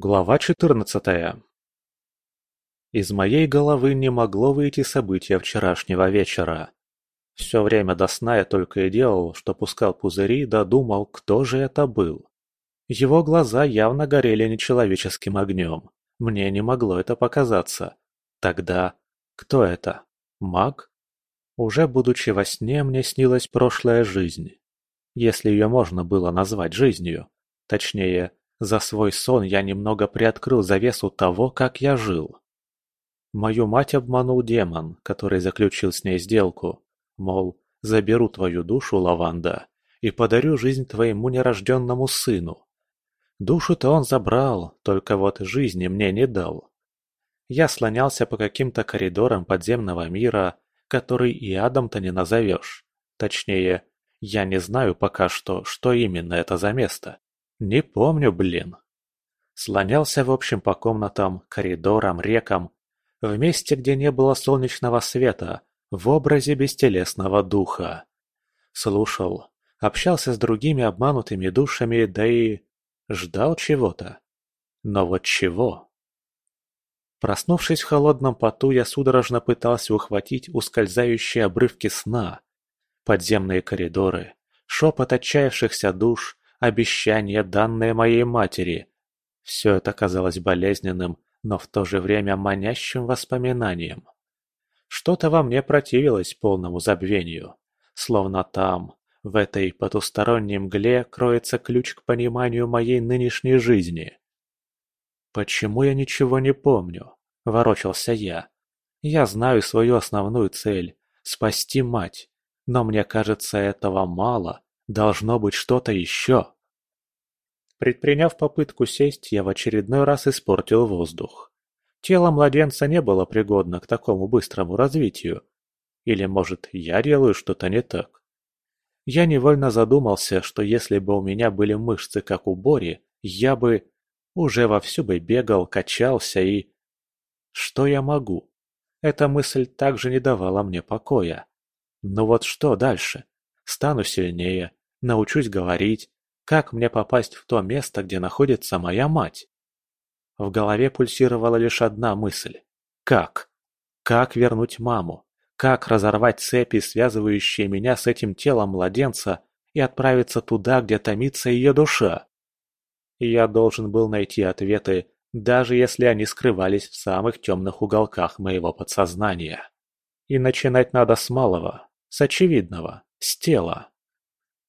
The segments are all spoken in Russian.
Глава четырнадцатая Из моей головы не могло выйти события вчерашнего вечера. Все время до сна я только и делал, что пускал пузыри да думал, кто же это был. Его глаза явно горели нечеловеческим огнем. Мне не могло это показаться. Тогда кто это? Маг? Уже будучи во сне, мне снилась прошлая жизнь. Если ее можно было назвать жизнью. Точнее, за свой сон я немного приоткрыл завесу того, как я жил. Мою мать обманул демон, который заключил с ней сделку. Мол, заберу твою душу, Лаванда, и подарю жизнь твоему нерожденному сыну. Душу-то он забрал, только вот жизни мне не дал. Я слонялся по каким-то коридорам подземного мира, который и адом-то не назовешь. Точнее, я не знаю пока что, что именно это за место. Не помню, блин. Слонялся в общем по комнатам, коридорам, рекам, в месте, где не было солнечного света, в образе бестелесного духа. Слушал, общался с другими обманутыми душами, да и Ждал чего-то. Но вот чего? Проснувшись в холодном поту, я судорожно пытался ухватить ускользающие обрывки сна. Подземные коридоры, шепот отчаявшихся душ, обещания, данные моей матери. Все это казалось болезненным, но в то же время манящим воспоминанием. Что-то во мне противилось полному забвению. Словно там, в этой потусторонней мгле кроется ключ к пониманию моей нынешней жизни. «Почему я ничего не помню?» – ворочался я. «Я знаю свою основную цель – спасти мать, но мне кажется, этого мало, должно быть что-то еще». Предприняв попытку сесть, я в очередной раз испортил воздух. Тело младенца не было пригодно к такому быстрому развитию. Или, может, я делаю что-то не так? Я невольно задумался, что если бы у меня были мышцы, как у Бори, я бы уже вовсю бы бегал, качался и... Что я могу? Эта мысль также не давала мне покоя. Ну вот что дальше? Стану сильнее, научусь говорить. Как мне попасть в то место, где находится моя мать? В голове пульсировала лишь одна мысль. Как? Как вернуть маму? Как разорвать цепи, связывающие меня с этим телом младенца, и отправиться туда, где томится ее душа? я должен был найти ответы, даже если они скрывались в самых темных уголках моего подсознания. И начинать надо с малого, с очевидного, с тела.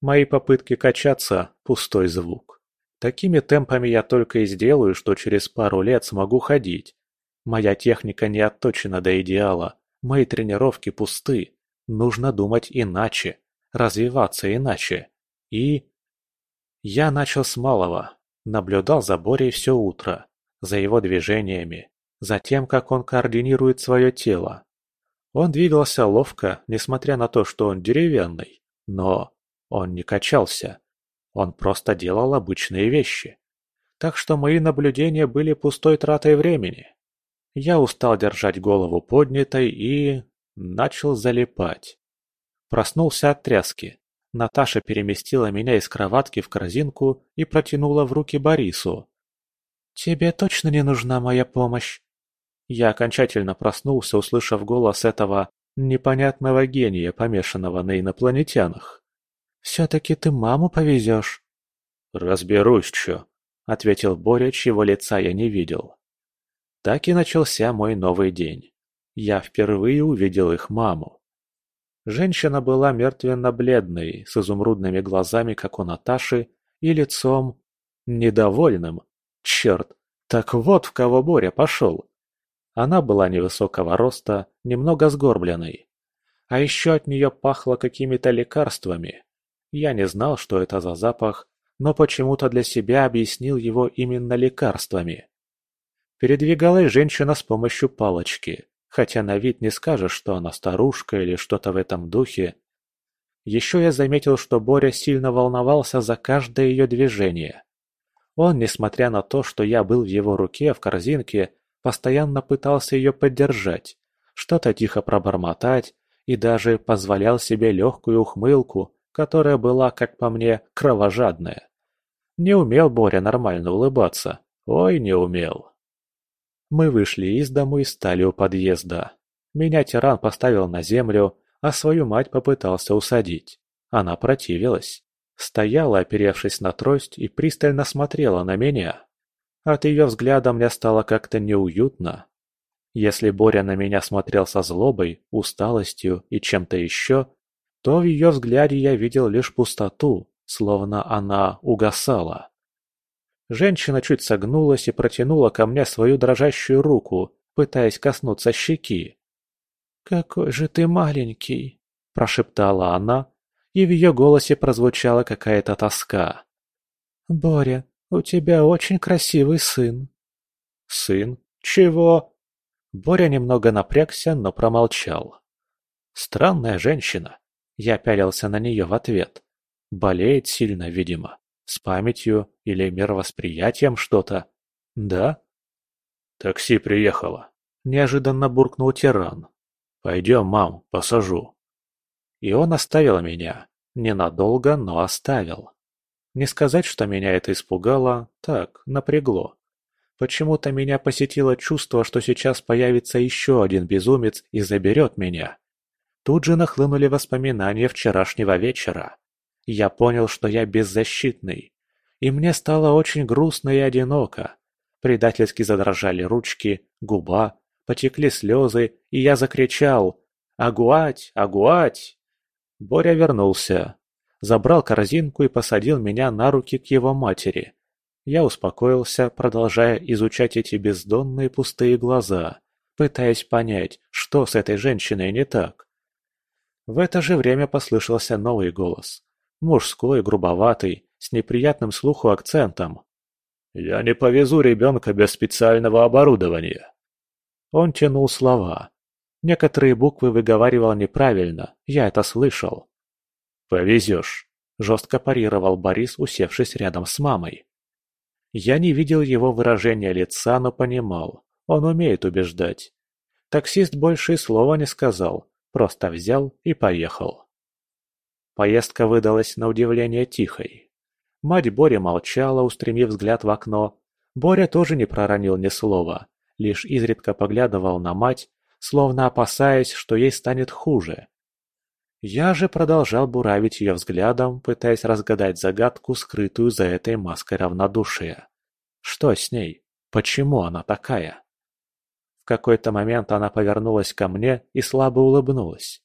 Мои попытки качаться – пустой звук. Такими темпами я только и сделаю, что через пару лет смогу ходить. Моя техника не отточена до идеала, Мои тренировки пусты. Нужно думать иначе, развиваться иначе. И... Я начал с малого. Наблюдал за Борей все утро, за его движениями, за тем, как он координирует свое тело. Он двигался ловко, несмотря на то, что он деревянный, но он не качался. Он просто делал обычные вещи. Так что мои наблюдения были пустой тратой времени. Я устал держать голову поднятой и... начал залипать. Проснулся от тряски. Наташа переместила меня из кроватки в корзинку и протянула в руки Борису. «Тебе точно не нужна моя помощь?» Я окончательно проснулся, услышав голос этого непонятного гения, помешанного на инопланетянах. «Все-таки ты маму повезешь?» «Разберусь, чё», — ответил Боря, чьего лица я не видел. Так и начался мой новый день. Я впервые увидел их маму. Женщина была мертвенно-бледной, с изумрудными глазами, как у Наташи, и лицом... недовольным. Черт, так вот в кого Боря пошел. Она была невысокого роста, немного сгорбленной. А еще от нее пахло какими-то лекарствами. Я не знал, что это за запах, но почему-то для себя объяснил его именно лекарствами. Передвигалась женщина с помощью палочки, хотя на вид не скажешь, что она старушка или что-то в этом духе. Еще я заметил, что Боря сильно волновался за каждое ее движение. Он, несмотря на то, что я был в его руке в корзинке, постоянно пытался ее поддержать, что-то тихо пробормотать и даже позволял себе легкую ухмылку, которая была, как по мне, кровожадная. Не умел Боря нормально улыбаться, Ой, не умел. Мы вышли из дому и стали у подъезда. Меня тиран поставил на землю, а свою мать попытался усадить. Она противилась. Стояла, оперевшись на трость, и пристально смотрела на меня. От ее взгляда мне стало как-то неуютно. Если Боря на меня смотрел со злобой, усталостью и чем-то еще, то в ее взгляде я видел лишь пустоту, словно она угасала. Женщина чуть согнулась и протянула ко мне свою дрожащую руку, пытаясь коснуться щеки. «Какой же ты маленький!» – прошептала она, и в ее голосе прозвучала какая-то тоска. «Боря, у тебя очень красивый сын». «Сын? Чего?» Боря немного напрягся, но промолчал. Странная женщина. Я пялился на нее в ответ. Болеет сильно, видимо. С памятью или мировосприятием что-то. Да? Такси приехало. Неожиданно буркнул тиран. Пойдем, мам, посажу. И он оставил меня. Ненадолго, но оставил. Не сказать, что меня это испугало, так, напрягло. Почему-то меня посетило чувство, что сейчас появится еще один безумец и заберет меня. Тут же нахлынули воспоминания вчерашнего вечера. Я понял, что я беззащитный. И мне стало очень грустно и одиноко. Предательски задрожали ручки, губа, потекли слезы, и я закричал «Агуать! Агуать!». Боря вернулся. Забрал корзинку и посадил меня на руки к его матери. Я успокоился, продолжая изучать эти бездонные пустые глаза, пытаясь понять, что с этой женщиной не так. В это же время послышался новый голос. Мужской, грубоватый, с неприятным слуху акцентом. «Я не повезу ребенка без специального оборудования». Он тянул слова. Некоторые буквы выговаривал неправильно, я это слышал. «Повезешь», – жестко парировал Борис, усевшись рядом с мамой. Я не видел его выражения лица, но понимал, он умеет убеждать. Таксист больше и слова не сказал, просто взял и поехал. Поездка выдалась на удивление тихой. Мать Бори молчала, устремив взгляд в окно. Боря тоже не проронил ни слова, лишь изредка поглядывал на мать, словно опасаясь, что ей станет хуже. Я же продолжал буравить ее взглядом, пытаясь разгадать загадку, скрытую за этой маской равнодушия. Что с ней? Почему она такая? Какой-то момент она повернулась ко мне и слабо улыбнулась.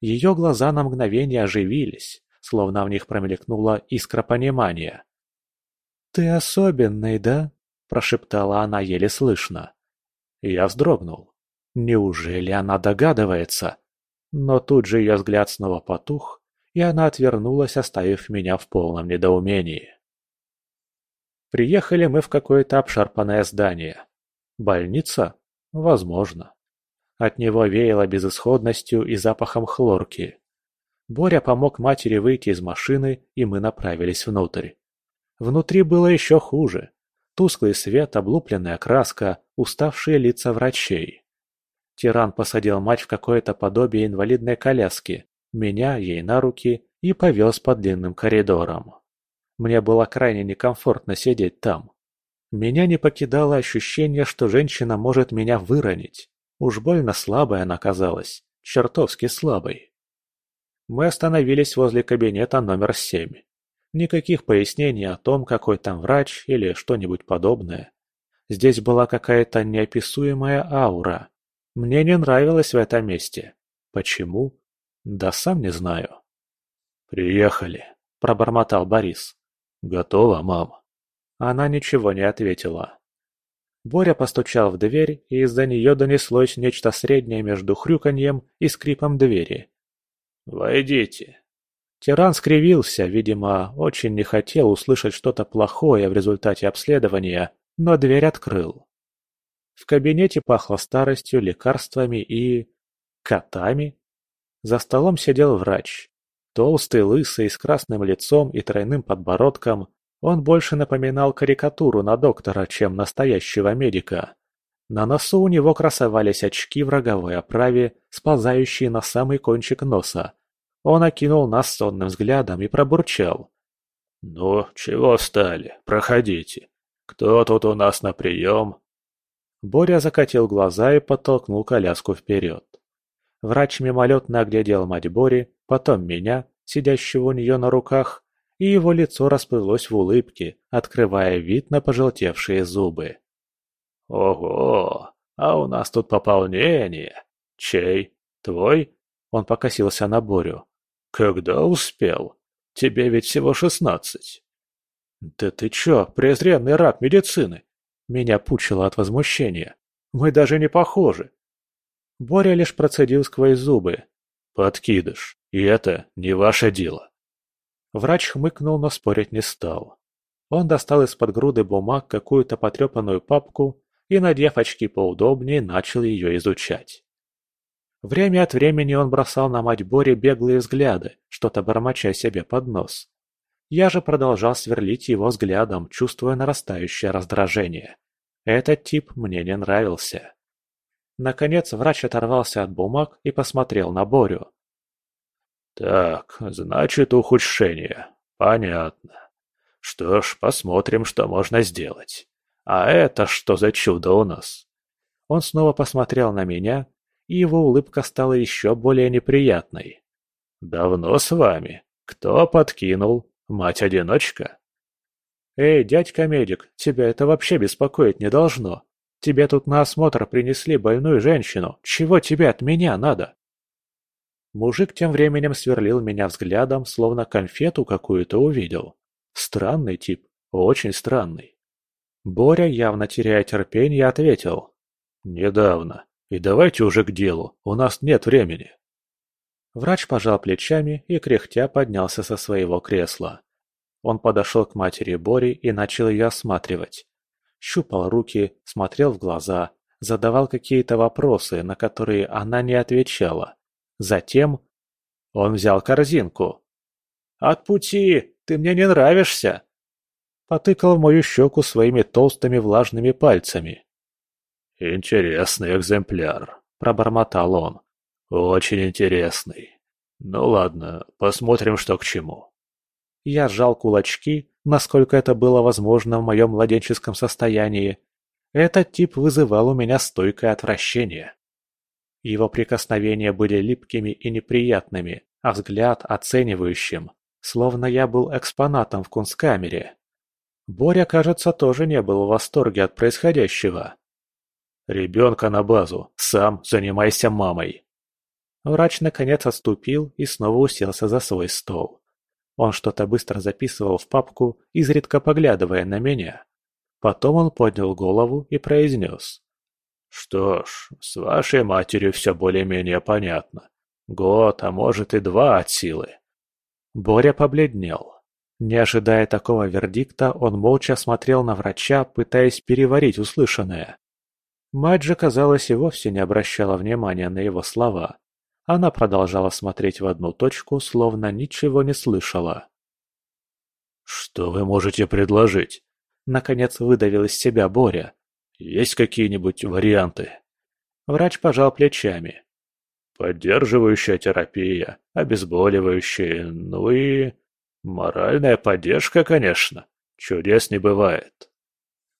Ее глаза на мгновение оживились, словно в них промелькнула искра понимания. «Ты особенный, да?» – прошептала она еле слышно. Я вздрогнул. Неужели она догадывается? Но тут же ее взгляд снова потух, и она отвернулась, оставив меня в полном недоумении. Приехали мы в какое-то обшарпанное здание. Больница? Возможно. От него веяло безысходностью и запахом хлорки. Боря помог матери выйти из машины, и мы направились внутрь. Внутри было еще хуже. Тусклый свет, облупленная краска, уставшие лица врачей. Тиран посадил мать в какое-то подобие инвалидной коляски, меня ей на руки и повез по длинным коридорам. Мне было крайне некомфортно сидеть там. Меня не покидало ощущение, что женщина может меня выронить. Уж больно слабой она казалась, чертовски слабой. Мы остановились возле кабинета номер семь. Никаких пояснений о том, какой там врач или что-нибудь подобное. Здесь была какая-то неописуемая аура. Мне не нравилось в этом месте. Почему? Да сам не знаю. «Приехали», – пробормотал Борис. «Готова, мам?» Она ничего не ответила. Боря постучал в дверь, и из-за нее донеслось нечто среднее между хрюканьем и скрипом двери. «Войдите». Тиран скривился, видимо, очень не хотел услышать что-то плохое в результате обследования, но дверь открыл. В кабинете пахло старостью, лекарствами и... котами. За столом сидел врач. Толстый, лысый, с красным лицом и тройным подбородком, он больше напоминал карикатуру на доктора, чем настоящего медика. На носу у него красовались очки в роговой оправе, сползающие на самый кончик носа. Он окинул нас сонным взглядом и пробурчал. «Ну, чего встали? Проходите. Кто тут у нас на прием?» Боря закатил глаза и подтолкнул коляску вперед. Врач мимолетно оглядел мать Бори, потом меня, сидящего у нее на руках, и его лицо расплылось в улыбке, открывая вид на пожелтевшие зубы. «Ого! А у нас тут пополнение! Чей? Твой?» Он покосился на Борю. «Когда успел? Тебе ведь всего шестнадцать». «Да ты чё, презренный раб медицины?» Меня пучило от возмущения. «Мы даже не похожи». Боря лишь процедил сквозь зубы. «Подкидыш, и это не ваше дело». Врач хмыкнул, но спорить не стал. Он достал из-под груды бумаг какую-то потрепанную папку и, надев очки поудобнее, начал ее изучать. Время от времени он бросал на мать Бори беглые взгляды, что-то бормоча себе под нос. Я же продолжал сверлить его взглядом, чувствуя нарастающее раздражение. Этот тип мне не нравился. Наконец врач оторвался от бумаг и посмотрел на Борю. «Так, значит, ухудшение. Понятно. Что ж, посмотрим, что можно сделать. А это что за чудо у нас?» Он снова посмотрел на меня, и его улыбка стала еще более неприятной. «Давно с вами? Кто подкинул? Мать-одиночка?» «Эй, дядька-медик, тебя это вообще беспокоить не должно. Тебе тут на осмотр принесли больную женщину. Чего тебе от меня надо?» Мужик тем временем сверлил меня взглядом, словно конфету какую-то увидел. Странный тип, очень странный. Боря, явно теряя терпение, ответил. «Недавно. И давайте уже к делу, у нас нет времени». Врач пожал плечами и кряхтя поднялся со своего кресла. Он подошел к матери Бори и начал ее осматривать. Щупал руки, смотрел в глаза, задавал какие-то вопросы, на которые она не отвечала. Затем он взял корзинку. «От пути! Ты мне не нравишься!» Потыкал в мою щеку своими толстыми влажными пальцами. «Интересный экземпляр», — пробормотал он. «Очень интересный. Ну ладно, посмотрим, что к чему». Я сжал кулачки, насколько это было возможно в моем младенческом состоянии. Этот тип вызывал у меня стойкое отвращение. Его прикосновения были липкими и неприятными, а взгляд оценивающим, словно я был экспонатом в кунсткамере. Боря, кажется, тоже не был в восторге от происходящего. «Ребенка на базу, сам занимайся мамой». Врач наконец отступил и снова уселся за свой стол. Он что-то быстро записывал в папку, изредка поглядывая на меня. Потом он поднял голову и произнес. «Что ж, с вашей матерью все более-менее понятно. Год, а может и два от силы». Боря побледнел. Не ожидая такого вердикта, он молча смотрел на врача, пытаясь переварить услышанное. Мать же, казалось, и вовсе не обращала внимания на его слова. Она продолжала смотреть в одну точку, словно ничего не слышала. «Что вы можете предложить?» Наконец выдавил из себя Боря. «Есть какие-нибудь варианты?» Врач пожал плечами. «Поддерживающая терапия, обезболивающие, ну и... Моральная поддержка, конечно. Чудес не бывает».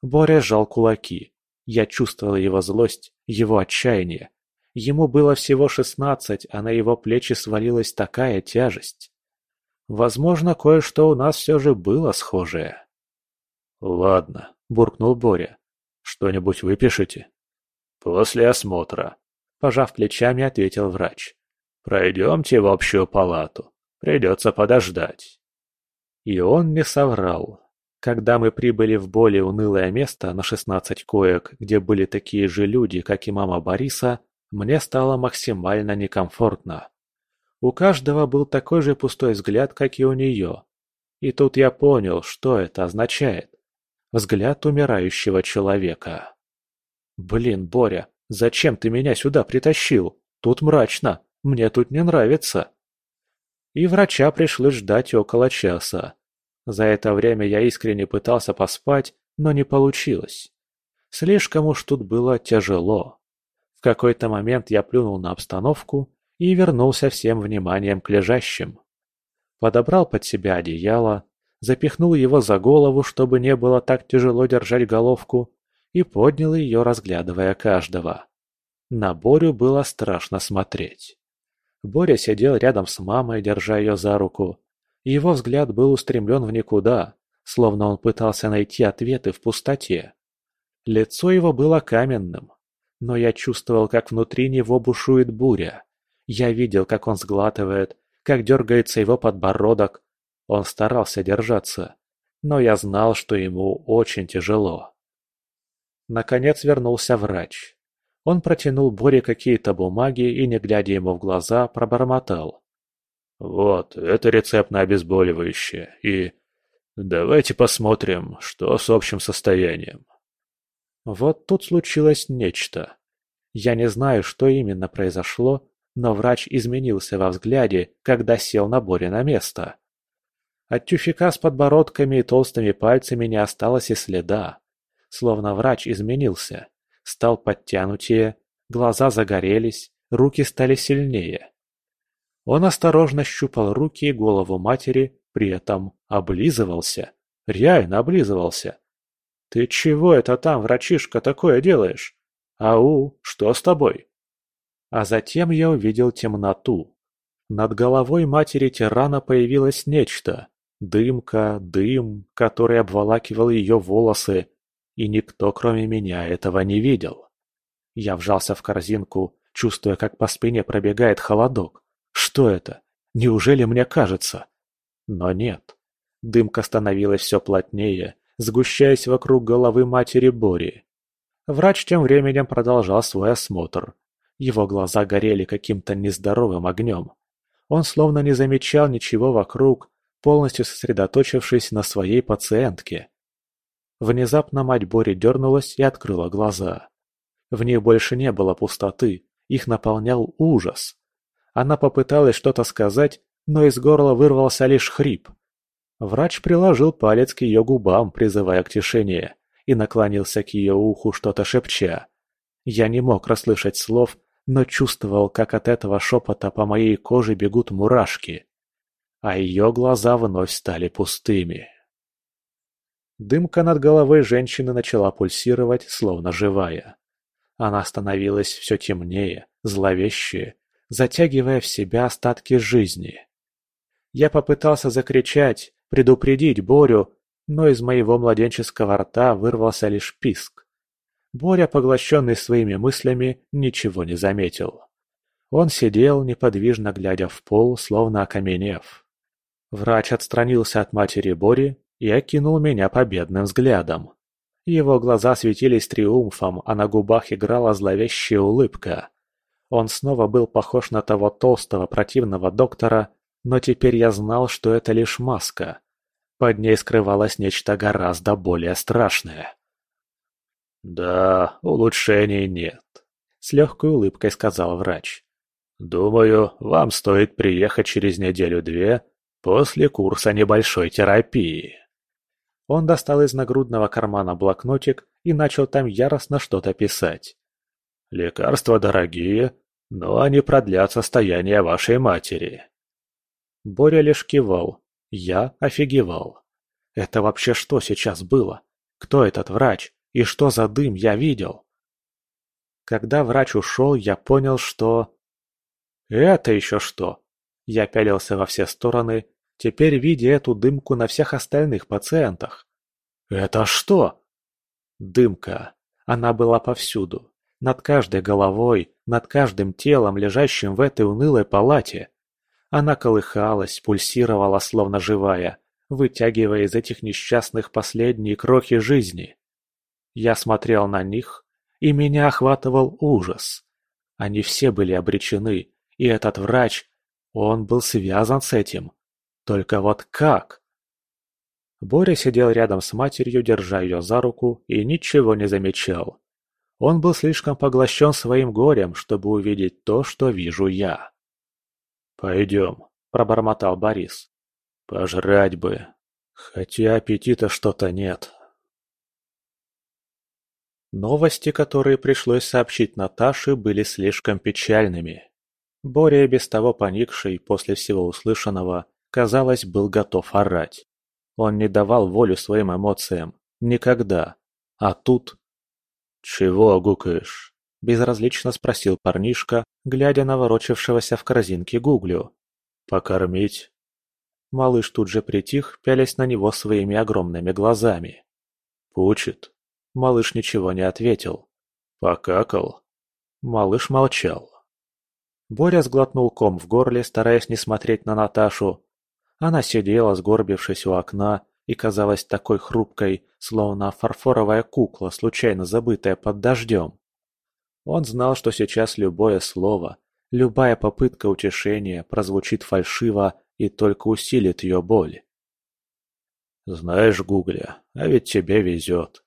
Боря сжал кулаки. Я чувствовал его злость, его отчаяние. Ему было всего шестнадцать, а на его плечи свалилась такая тяжесть. Возможно, кое-что у нас все же было схожее. «Ладно», — буркнул Боря. «Что-нибудь выпишите?» «После осмотра», — пожав плечами, ответил врач. «Пройдемте в общую палату. Придется подождать». И он не соврал. Когда мы прибыли в более унылое место на шестнадцать коек, где были такие же люди, как и мама Бориса, мне стало максимально некомфортно. У каждого был такой же пустой взгляд, как и у нее. И тут я понял, что это означает. Взгляд умирающего человека. «Блин, Боря, зачем ты меня сюда притащил? Тут мрачно, мне тут не нравится». И врача пришлось ждать около часа. За это время я искренне пытался поспать, но не получилось. Слишком уж тут было тяжело какой-то момент я плюнул на обстановку и вернулся всем вниманием к лежащим. Подобрал под себя одеяло, запихнул его за голову, чтобы не было так тяжело держать головку, и поднял ее, разглядывая каждого. На Борю было страшно смотреть. Боря сидел рядом с мамой, держа ее за руку. Его взгляд был устремлен в никуда, словно он пытался найти ответы в пустоте. Лицо его было каменным, но я чувствовал, как внутри него бушует буря. Я видел, как он сглатывает, как дергается его подбородок. Он старался держаться, но я знал, что ему очень тяжело. Наконец вернулся врач. Он протянул Боре какие-то бумаги и, не глядя ему в глаза, пробормотал. «Вот, это рецепт на обезболивающее, и давайте посмотрим, что с общим состоянием». Вот тут случилось нечто. Я не знаю, что именно произошло, но врач изменился во взгляде, когда сел на Боре на место. От тюфика с подбородками и толстыми пальцами не осталось и следа. Словно врач изменился, стал подтянутее, глаза загорелись, руки стали сильнее. Он осторожно щупал руки и голову матери, при этом облизывался. Реально облизывался. «Ты чего это там, врачишка, такое делаешь? Ау, что с тобой?» А затем я увидел темноту. Над головой матери тирана появилось нечто. Дымка, дым, который обволакивал ее волосы, и никто, кроме меня, этого не видел. Я вжался в корзинку, чувствуя, как по спине пробегает холодок. Что это? Неужели мне кажется? Но нет. Дымка становилась все плотнее, сгущаясь вокруг головы матери Бори. Врач тем временем продолжал свой осмотр. Его глаза горели каким-то нездоровым огнем. Он словно не замечал ничего вокруг, полностью сосредоточившись на своей пациентке. Внезапно мать Бори дернулась и открыла глаза. В них больше не было пустоты, их наполнял ужас. Она попыталась что-то сказать, но из горла вырвался лишь хрип. Врач приложил палец к ее губам, призывая к тишине, и наклонился к ее уху, что-то шепча. Я не мог расслышать слов, но чувствовал, как от этого шепота по моей коже бегут мурашки. А ее глаза вновь стали пустыми. Дымка над головой женщины начала пульсировать, словно живая. Она становилась все темнее, зловещее, затягивая в себя остатки жизни. Я попытался закричать, предупредить Борю, но из моего младенческого рта вырвался лишь писк. Боря, поглощенный своими мыслями, ничего не заметил. Он сидел, неподвижно глядя в пол, словно окаменев. Врач отстранился от матери Бори и окинул меня победным взглядом. Его глаза светились триумфом, а на губах играла зловещая улыбка. Он снова был похож на того толстого противного доктора, но теперь я знал, что это лишь маска. Под ней скрывалось нечто гораздо более страшное. «Да, улучшений нет», — с легкой улыбкой сказал врач. «Думаю, вам стоит приехать через неделю-две после курса небольшой терапии». Он достал из нагрудного кармана блокнотик и начал там яростно что-то писать. «Лекарства дорогие, но они продлят состояние вашей матери». Боря лишь кивал, я офигевал. Это вообще что сейчас было? Кто этот врач? И что за дым я видел? Когда врач ушел, я понял, что... Это еще что? Я пялился во все стороны, теперь видя эту дымку на всех остальных пациентах. Это что? Дымка. Она была повсюду. Над каждой головой, над каждым телом, лежащим в этой унылой палате. Она колыхалась, пульсировала, словно живая, вытягивая из этих несчастных последние крохи жизни. Я смотрел на них, и меня охватывал ужас. Они все были обречены, и этот врач, он был связан с этим. Только вот как? Боря сидел рядом с матерью, держа ее за руку, и ничего не замечал. Он был слишком поглощен своим горем, чтобы увидеть то, что вижу я. «Пойдем», – пробормотал Борис. «Пожрать бы. Хотя аппетита что-то нет». Новости, которые пришлось сообщить Наташе, были слишком печальными. Боря, без того поникший после всего услышанного, казалось, был готов орать. Он не давал волю своим эмоциям. Никогда. А тут... «Чего гукаешь?» – безразлично спросил парнишка, глядя на ворочавшегося в корзинке Гуглю. «Покормить?» Малыш тут же притих, пялясь на него своими огромными глазами. «Пучит?» Малыш ничего не ответил. «Покакал?» Малыш молчал. Боря сглотнул ком в горле, стараясь не смотреть на Наташу. Она сидела, сгорбившись у окна, и казалась такой хрупкой, словно фарфоровая кукла, случайно забытая под дождем. Он знал, что сейчас любое слово, любая попытка утешения прозвучит фальшиво и только усилит ее боль. «Знаешь, Гугля, а ведь тебе везет».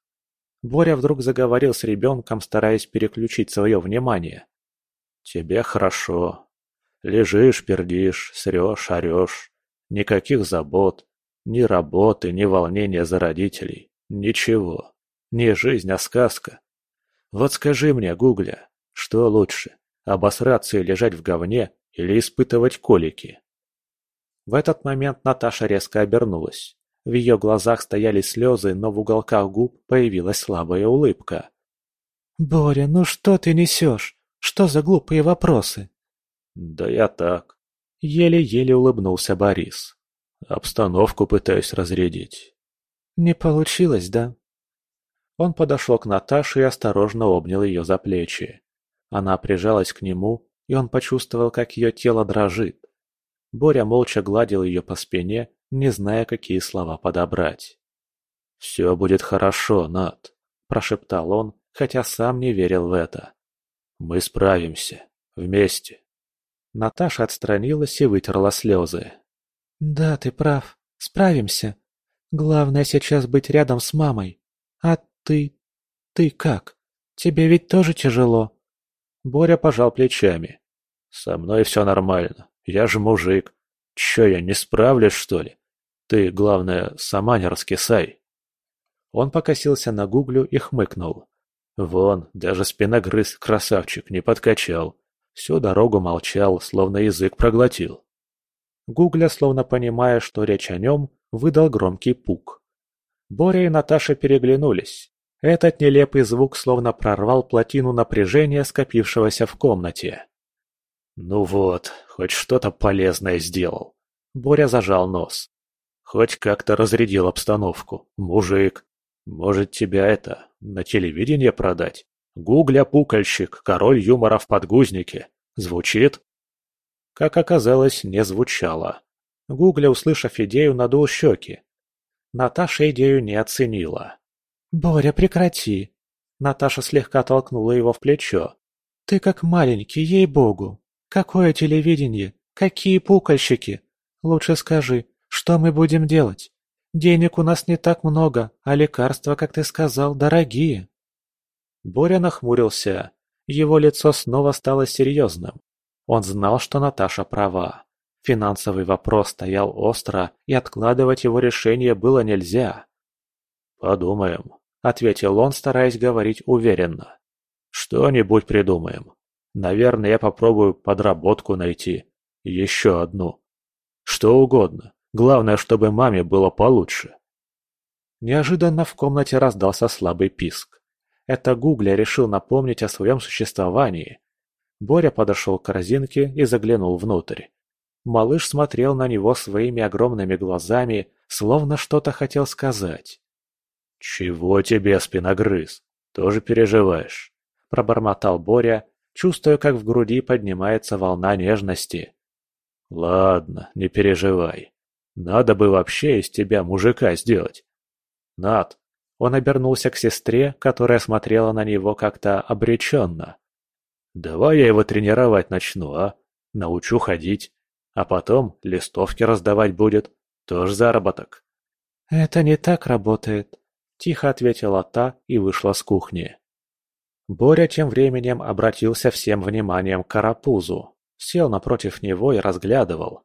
Боря вдруг заговорил с ребенком, стараясь переключить свое внимание. «Тебе хорошо. Лежишь, пердишь, срешь, орешь. Никаких забот, ни работы, ни волнения за родителей. Ничего. Не жизнь, а сказка. Вот скажи мне, Гугля, что лучше, обосраться и лежать в говне или испытывать колики? В этот момент Наташа резко обернулась. В ее глазах стояли слезы, но в уголках губ появилась слабая улыбка. «Боря, ну что ты несешь? Что за глупые вопросы?» «Да я так». Еле-еле улыбнулся Борис. «Обстановку пытаюсь разрядить». «Не получилось, да?» Он подошел к Наташе и осторожно обнял ее за плечи. Она прижалась к нему, и он почувствовал, как ее тело дрожит. Боря молча гладил ее по спине, не зная, какие слова подобрать. «Все будет хорошо, Над», – прошептал он, хотя сам не верил в это. «Мы справимся. Вместе». Наташа отстранилась и вытерла слезы. «Да, ты прав. Справимся. Главное сейчас быть рядом с мамой. А ты... ты как? Тебе ведь тоже тяжело?» Боря пожал плечами. «Со мной все нормально. Я же мужик. Че, я не справлюсь, что ли? Ты, главное, сама не раскисай. Он покосился на гуглю и хмыкнул. Вон, даже спиногрыз красавчик не подкачал. Всю дорогу молчал, словно язык проглотил. Гугля, словно понимая, что речь о нем, выдал громкий пук. Боря и Наташа переглянулись. Этот нелепый звук словно прорвал плотину напряжения, скопившегося в комнате. «Ну вот, хоть что-то полезное сделал». Боря зажал нос. «Хоть как-то разрядил обстановку. Мужик. Может, тебя это, на телевидение продать? Гугля-пукальщик, король юмора в подгузнике. Звучит?» Как оказалось, не звучало. Гугля, услышав идею, надул щеки. Наташа идею не оценила. «Боря, прекрати!» Наташа слегка толкнула его в плечо. «Ты как маленький, ей-богу!» Какое телевидение? Какие пукальщики? Лучше скажи, что мы будем делать? Денег у нас не так много, а лекарства, как ты сказал, дорогие. Боря нахмурился. Его лицо снова стало серьезным. Он знал, что Наташа права. Финансовый вопрос стоял остро, и откладывать его решение было нельзя. «Подумаем», — ответил он, стараясь говорить уверенно. «Что-нибудь придумаем. Наверное, я попробую подработку найти. Еще одну. Что угодно. Главное, чтобы маме было получше. Неожиданно в комнате раздался слабый писк. Это Гугля решил напомнить о своем существовании. Боря подошел к корзинке и заглянул внутрь. Малыш смотрел на него своими огромными глазами, словно что-то хотел сказать. «Чего тебе, спиногрыз? Тоже переживаешь?» – пробормотал Боря чувствуя, как в груди поднимается волна нежности. «Ладно, не переживай. Надо бы вообще из тебя мужика сделать». «Над!» Он обернулся к сестре, которая смотрела на него как-то обреченно. «Давай я его тренировать начну, а? Научу ходить. А потом листовки раздавать будет. Тоже заработок». «Это не так работает», – тихо ответила та и вышла с кухни. Боря тем временем обратился всем вниманием к карапузу, сел напротив него и разглядывал.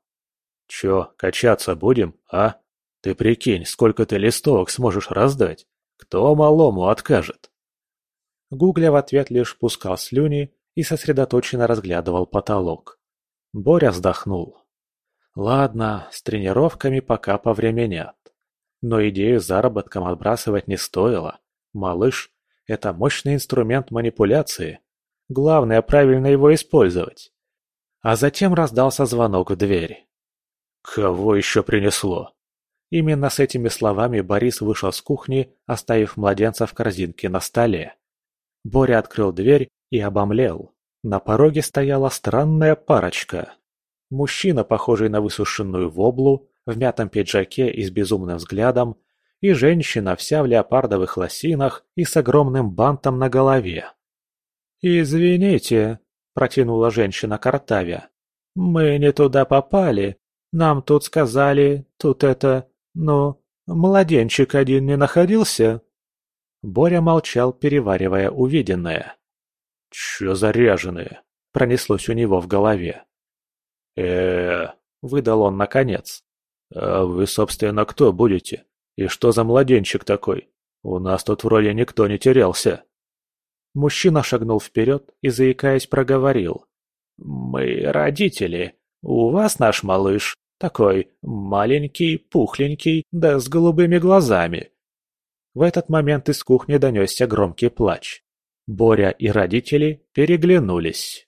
«Чё, качаться будем, а? Ты прикинь, сколько ты листовок сможешь раздать? Кто малому откажет?» Гугля в ответ лишь пускал слюни и сосредоточенно разглядывал потолок. Боря вздохнул. «Ладно, с тренировками пока повременят. Но идею с заработком отбрасывать не стоило. Малыш – это мощный инструмент манипуляции. Главное – правильно его использовать. А затем раздался звонок в дверь. «Кого еще принесло?» Именно с этими словами Борис вышел с кухни, оставив младенца в корзинке на столе. Боря открыл дверь и обомлел. На пороге стояла странная парочка. Мужчина, похожий на высушенную воблу, в мятом пиджаке и с безумным взглядом, и женщина вся в леопардовых лосинах и с огромным бантом на голове. «Извините», – протянула женщина Картавя. «Мы не туда попали. Нам тут сказали, тут это... Ну, младенчик один не находился?» Боря молчал, переваривая увиденное. «Чё за ряженые?» – пронеслось у него в голове. э выдал он наконец. «А вы, собственно, кто будете? И что за младенчик такой? У нас тут вроде никто не терялся». Мужчина шагнул вперед и, заикаясь, проговорил. «Мы родители. У вас наш малыш. Такой маленький, пухленький, да с голубыми глазами». В этот момент из кухни донесся громкий плач. Боря и родители переглянулись.